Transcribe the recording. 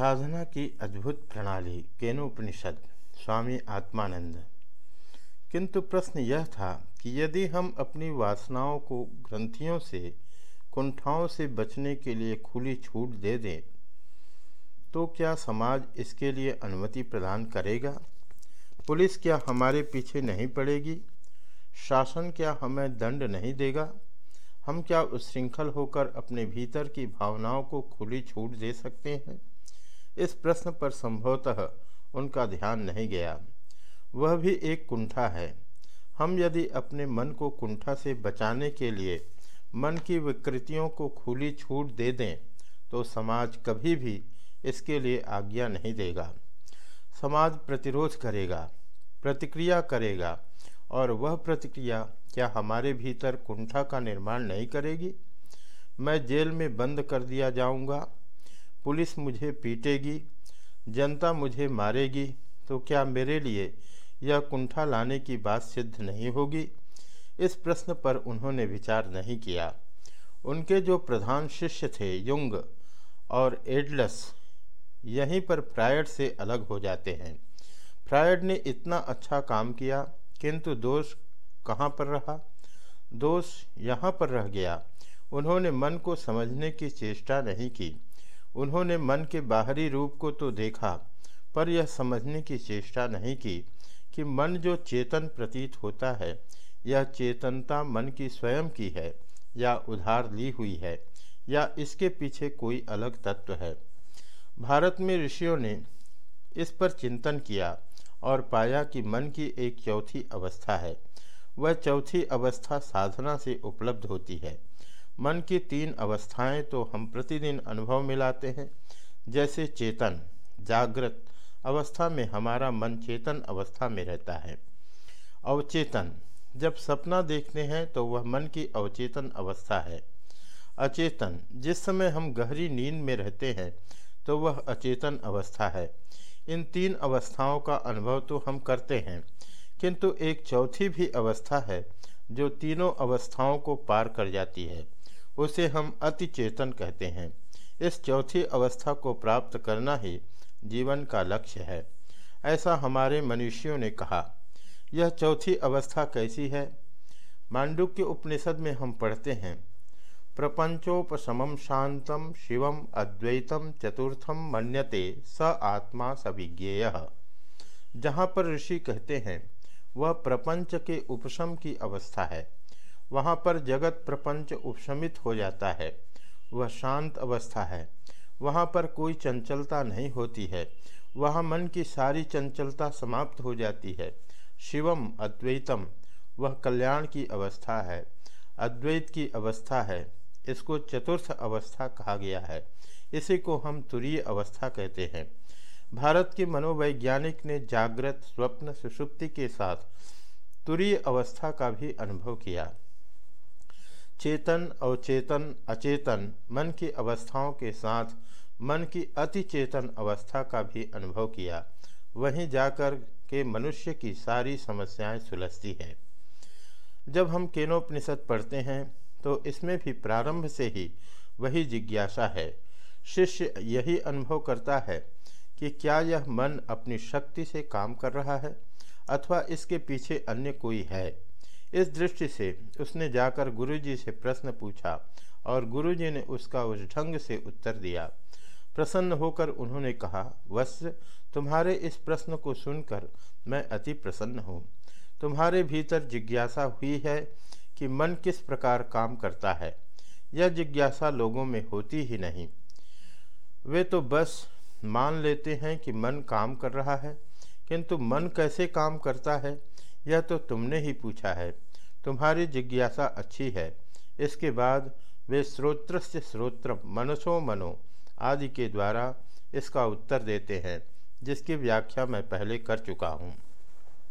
साधना की अद्भुत प्रणाली, केनोपनिषद, स्वामी आत्मानंद। किंतु प्रश्न यह था कि यदि हम अपनी वासनाओं को ग्रंथियों से, कुंठाओं से बचने के लिए खुली छूट दे दें तो क्या समाज इसके लिए अनुमति प्रदान करेगा? पुलिस क्या हमारे पीछे नहीं पड़ेगी? शासन क्या हमें दंड नहीं देगा? हम क्या उच्छृंखल होकर अपने भीतर की भावनाओं को खुली छूट दे सकते हैं? इस प्रश्न पर संभवतः उनका ध्यान नहीं गया। वह भी एक कुंठा है। हम यदि अपने मन को कुंठा से बचाने के लिए मन की विकृतियों को खुली छूट दे दें तो समाज कभी भी इसके लिए आज्ञा नहीं देगा। समाज प्रतिरोध करेगा प्रतिक्रिया करेगा और वह प्रतिक्रिया क्या हमारे भीतर कुंठा का निर्माण नहीं करेगी? मैं जेल में बंद कर दिया जाऊँगा, पुलिस मुझे पीटेगी, जनता मुझे मारेगी तो क्या मेरे लिए यह कुंठा लाने की बात सिद्ध नहीं होगी? इस प्रश्न पर उन्होंने विचार नहीं किया। उनके जो प्रधान शिष्य थे, युंग और एडलस, यहीं पर फ्रायड से अलग हो जाते हैं। फ्रायड ने इतना अच्छा काम किया, किंतु दोष कहाँ पर रहा? दोष यहाँ पर रह गया। उन्होंने मन को समझने की चेष्टा नहीं की। उन्होंने मन के बाहरी रूप को तो देखा, पर यह समझने की चेष्टा नहीं की कि मन जो चेतन प्रतीत होता है यह चेतनता मन की स्वयं की है, या उधार ली हुई है, या इसके पीछे कोई अलग तत्व है। भारत में ऋषियों ने इस पर चिंतन किया और पाया कि मन की एक चौथी अवस्था है। वह चौथी अवस्था साधना से उपलब्ध होती है। मन की तीन अवस्थाएँ तो हम प्रतिदिन अनुभव में लाते हैं। जैसे चेतन, जागृत अवस्था में हमारा मन चेतन अवस्था में रहता है। अवचेतन, जब सपना देखते हैं तो वह मन की अवचेतन अवस्था है। अचेतन, जिस समय हम गहरी नींद में रहते हैं तो वह अचेतन अवस्था है। इन तीन अवस्थाओं का अनुभव तो हम करते हैं, किंतु एक चौथी भी अवस्था है जो तीनों अवस्थाओं को पार कर जाती है। उसे हम अति चेतन कहते हैं। इस चौथी अवस्था को प्राप्त करना ही जीवन का लक्ष्य है, ऐसा हमारे मनुष्यों ने कहा। यह चौथी अवस्था कैसी है? मांडुक्य उपनिषद में हम पढ़ते हैं, प्रपंचोपशम शांतम शिवम अद्वैतम चतुर्थम मन्यते स आत्मा सविज्ञेय। जहाँ पर ऋषि कहते हैं, वह प्रपंच के उपशम की अवस्था है। वहाँ पर जगत प्रपंच उपशमित हो जाता है। वह शांत अवस्था है। वहाँ पर कोई चंचलता नहीं होती है। वहाँ मन की सारी चंचलता समाप्त हो जाती है। शिवम अद्वैतम, वह कल्याण की अवस्था है। अद्वैत की अवस्था है। इसको चतुर्थ अवस्था कहा गया है। इसी को हम तुरीय अवस्था कहते हैं। भारत के मनोवैज्ञानिक ने जागृत, स्वप्न, सुषुप्ति के साथ तुरीय अवस्था का भी अनुभव किया। चेतन, अवचेतन, अचेतन, मन की अवस्थाओं के साथ मन की अति चेतन अवस्था का भी अनुभव किया। वहीं जाकर के मनुष्य की सारी समस्याएँ सुलझती हैं। जब हम केनोपनिषद पढ़ते हैं तो इसमें भी प्रारंभ से ही वही जिज्ञासा है। शिष्य यही अनुभव करता है कि क्या यह मन अपनी शक्ति से काम कर रहा है, अथवा इसके पीछे अन्य कोई है। इस दृष्टि से उसने जाकर गुरुजी से प्रश्न पूछा और गुरुजी ने उसका उस ढंग से उत्तर दिया। प्रसन्न होकर उन्होंने कहा, वत्स, तुम्हारे इस प्रश्न को सुनकर मैं अति प्रसन्न हूँ। तुम्हारे भीतर जिज्ञासा हुई है कि मन किस प्रकार काम करता है। यह जिज्ञासा लोगों में होती ही नहीं। वे तो बस मान लेते हैं कि मन काम कर रहा है, किंतु मन कैसे काम करता है? यह तो तुमने ही पूछा है। तुम्हारी जिज्ञासा अच्छी है। इसके बाद वे स्रोत्र से स्रोत्र मनसो मनो, आदि के द्वारा इसका उत्तर देते हैं, जिसकी व्याख्या मैं पहले कर चुका हूँ।